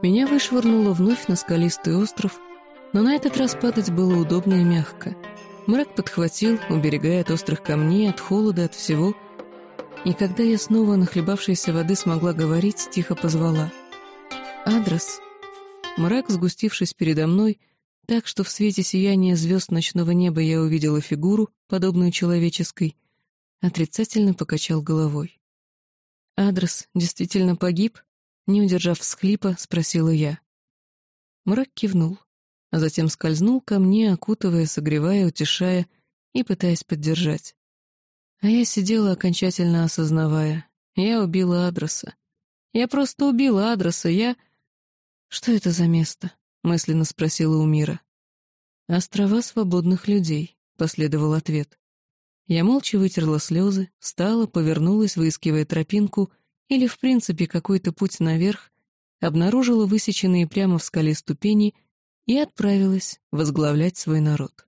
Меня вышвырнуло вновь на скалистый остров, но на этот раз падать было удобно и мягко. Мрак подхватил, уберегая от острых камней, от холода, от всего. И когда я снова нахлебавшейся воды смогла говорить, тихо позвала. «Адрес». Мрак, сгустившись передо мной, так что в свете сияния звезд ночного неба я увидела фигуру, подобную человеческой, отрицательно покачал головой. «Адрес действительно погиб?» Не удержав всхлипа, спросила я. Мрак кивнул, а затем скользнул ко мне, окутывая, согревая, утешая и пытаясь поддержать. А я сидела, окончательно осознавая. Я убила адреса. Я просто убила адреса, я... «Что это за место?» — мысленно спросила у мира. «Острова свободных людей», — последовал ответ. Я молча вытерла слезы, встала, повернулась, выискивая тропинку или, в принципе, какой-то путь наверх, обнаружила высеченные прямо в скале ступени и отправилась возглавлять свой народ.